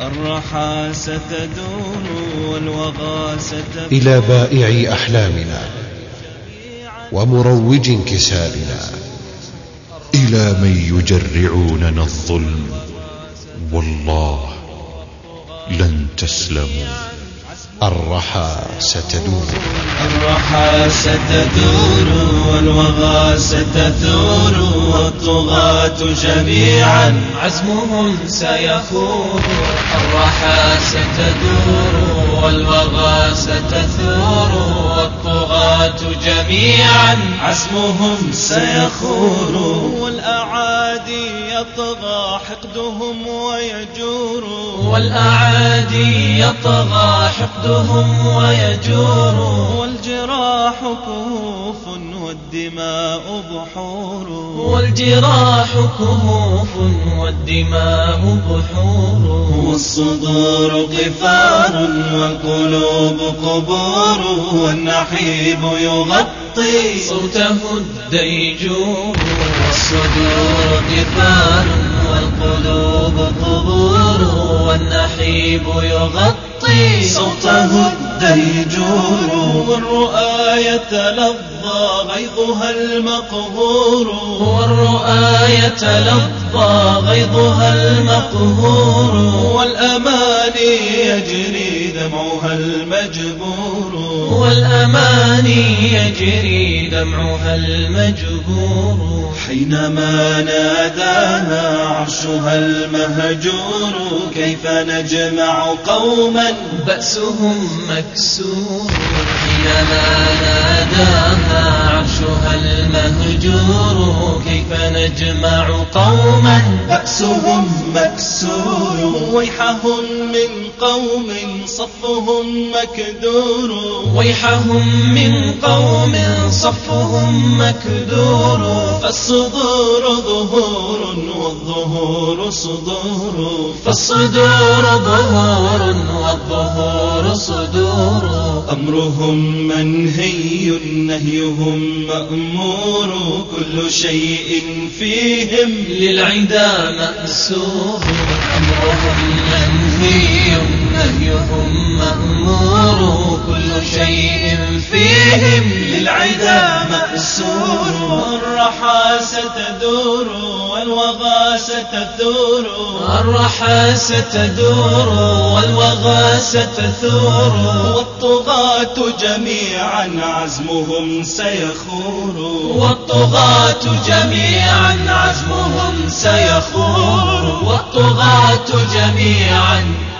الرحى ستدور والوغى ستدور إلى بائع أحلامنا ومروج انكسارنا. إلى من يجرعوننا الظلم. والله لن تسلموا. الرحى ستدور. الرحى ستدور والوغى ستثور والطغاة جميعا عزمهم سيخور. الرحى ستدور والوغى ستثور والطغاة جميعا عزمهم سيخور. يطغى حقدهم ويجور. والأعادي يطغى حقدهم ويجور. والجراح كهوف والدماء بحور. والجراح كهوف والدماء بحور. والصدور قفار والقلوب قبور. والنحيب يغطي صوته الديجور. والنحيب يغطي صوته الديجور والرؤى يتلظى غيظها المقهور والرؤى يتلظى غيظها المقهور والأماني يجري دمعها المجبور والأماني يجري دمعها المجبور حينما نادانا عرشها المهجور كيف نجمع قوما؟ بأسهم مكسور. حينما ناداها عرشها المهجور كيف نجمع قوما بأسهم مكسور. ويحهم من قوم صفهم مكدور. ويحهم من قوم صفهم مكدور. فالصدور ظهور والظهور صدور. فالصدور ظهور والظهور صدور. أمرهم منهي نهيهم مأمور كل شيء فيهم للعدا مأسور أمرهم منهي نهيهم مأمور للعدا مأسور الرحى ستدور والوغى ستثور الرحى ستدور والوغى ستثور والطغاة جميعا عزمهم سيخور. والطغاة جميعا عزمهم سيخور. والطغاة جميعا